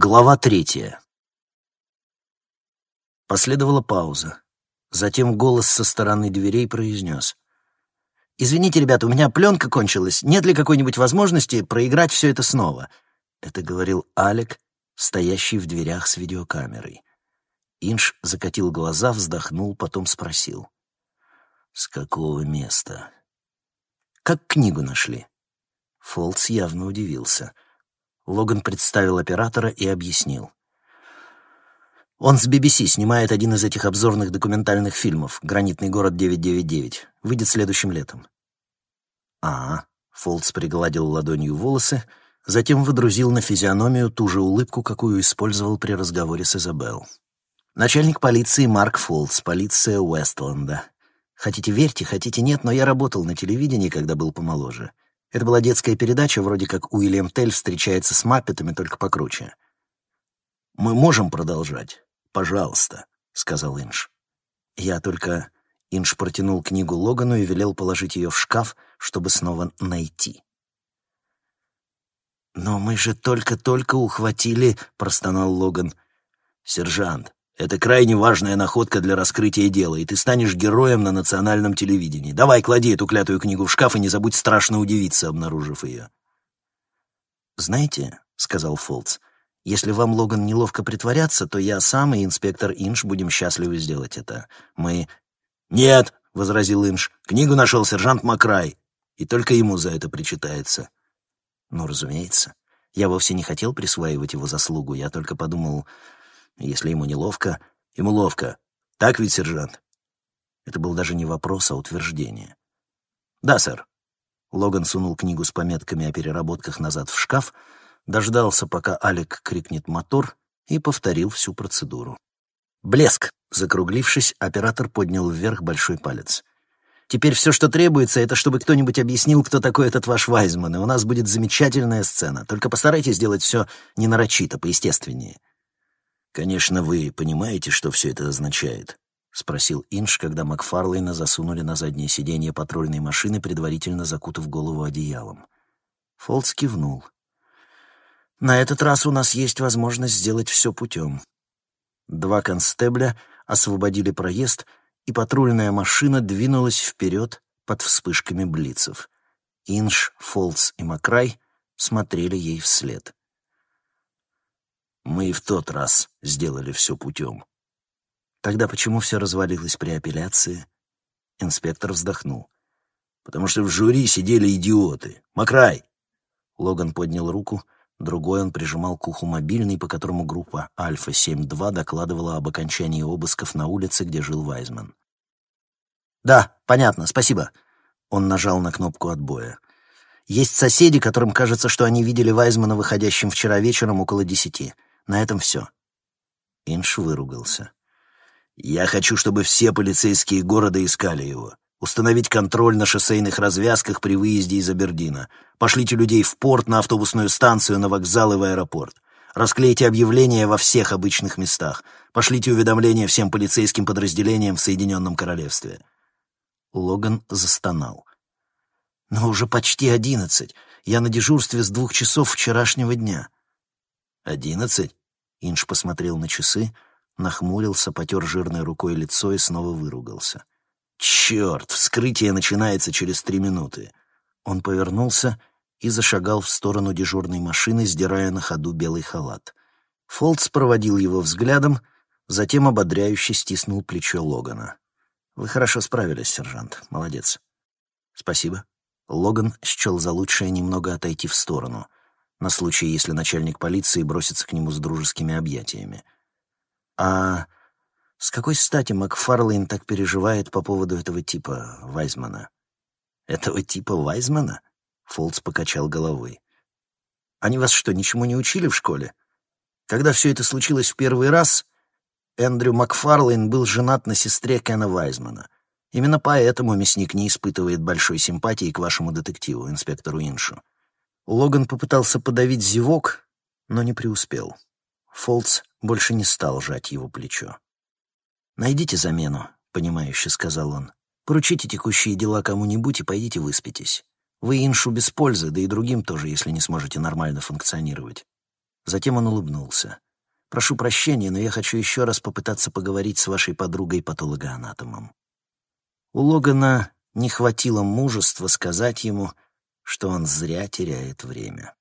Глава третья. Последовала пауза. Затем голос со стороны дверей произнес. «Извините, ребята, у меня пленка кончилась. Нет ли какой-нибудь возможности проиграть все это снова?» Это говорил Алек, стоящий в дверях с видеокамерой. Инш закатил глаза, вздохнул, потом спросил. «С какого места?» «Как книгу нашли?» Фолтс явно удивился. Логан представил оператора и объяснил. Он с BBC снимает один из этих обзорных документальных фильмов «Гранитный город 999». Выйдет следующим летом. А, Фолтс пригладил ладонью волосы, затем выдрузил на физиономию ту же улыбку, какую использовал при разговоре с Изабелл. Начальник полиции Марк Фолтс, полиция Уэстленда. Хотите верьте, хотите нет, но я работал на телевидении, когда был помоложе. Это была детская передача, вроде как Уильям Тель встречается с Маппетами, только покруче. «Мы можем продолжать? Пожалуйста», — сказал Инш. Я только... Инш протянул книгу Логану и велел положить ее в шкаф, чтобы снова найти. «Но мы же только-только ухватили», — простонал Логан. «Сержант, это крайне важная находка для раскрытия дела, и ты станешь героем на национальном телевидении. Давай, клади эту клятую книгу в шкаф и не забудь страшно удивиться, обнаружив ее. «Знаете», — сказал Фолтс, — «если вам, Логан, неловко притворяться, то я сам и инспектор Инш будем счастливы сделать это. Мы...» «Нет», — возразил Инш, — «книгу нашел сержант Макрай, и только ему за это причитается». «Ну, разумеется. Я вовсе не хотел присваивать его заслугу, я только подумал, если ему неловко, ему ловко. Так ведь, сержант?» Это был даже не вопрос, а утверждение. «Да, сэр». Логан сунул книгу с пометками о переработках назад в шкаф, дождался, пока Алек крикнет «мотор» и повторил всю процедуру. «Блеск!» Закруглившись, оператор поднял вверх большой палец. «Теперь все, что требуется, это чтобы кто-нибудь объяснил, кто такой этот ваш Вайзман, и у нас будет замечательная сцена. Только постарайтесь сделать все не нарочито, поестественнее. «Конечно, вы понимаете, что все это означает?» — спросил Инш, когда Макфарлейна засунули на заднее сиденье патрульной машины, предварительно закутав голову одеялом. Фолдс кивнул. «На этот раз у нас есть возможность сделать все путем». Два констебля освободили проезд, и патрульная машина двинулась вперед под вспышками блицев. Инш, Фолдс и Макрай смотрели ей вслед. Мы и в тот раз сделали все путем. Тогда почему все развалилось при апелляции? Инспектор вздохнул. Потому что в жюри сидели идиоты. Макрай! Логан поднял руку, другой он прижимал к уху мобильный, по которому группа Альфа-7-2 докладывала об окончании обысков на улице, где жил Вайзман. «Да, понятно, спасибо». Он нажал на кнопку отбоя. «Есть соседи, которым кажется, что они видели Вайзмана выходящим вчера вечером около десяти. На этом все. Инш выругался. «Я хочу, чтобы все полицейские города искали его. Установить контроль на шоссейных развязках при выезде из Абердина. Пошлите людей в порт, на автобусную станцию, на вокзал и в аэропорт. Расклейте объявления во всех обычных местах. Пошлите уведомления всем полицейским подразделениям в Соединенном Королевстве». Логан застонал. «Но уже почти одиннадцать. Я на дежурстве с двух часов вчерашнего дня». «Одиннадцать? Инж посмотрел на часы, нахмурился, потер жирной рукой лицо и снова выругался. «Черт, вскрытие начинается через три минуты!» Он повернулся и зашагал в сторону дежурной машины, сдирая на ходу белый халат. Фолтс проводил его взглядом, затем ободряюще стиснул плечо Логана. «Вы хорошо справились, сержант. Молодец». «Спасибо». Логан счел за лучшее немного отойти в сторону — на случай, если начальник полиции бросится к нему с дружескими объятиями. А с какой стати Макфарлейн так переживает по поводу этого типа Вайзмана? Этого типа Вайзмана? Фолдс покачал головой. Они вас что, ничему не учили в школе? Когда все это случилось в первый раз, Эндрю Макфарлейн был женат на сестре Кена Вайзмана. Именно поэтому мясник не испытывает большой симпатии к вашему детективу, инспектору Иншу. Логан попытался подавить зевок, но не преуспел. Фолтс больше не стал жать его плечо. «Найдите замену», — понимающе сказал он. «Поручите текущие дела кому-нибудь и пойдите выспитесь. Вы иншу без пользы, да и другим тоже, если не сможете нормально функционировать». Затем он улыбнулся. «Прошу прощения, но я хочу еще раз попытаться поговорить с вашей подругой-патологоанатомом». У Логана не хватило мужества сказать ему, что он зря теряет время.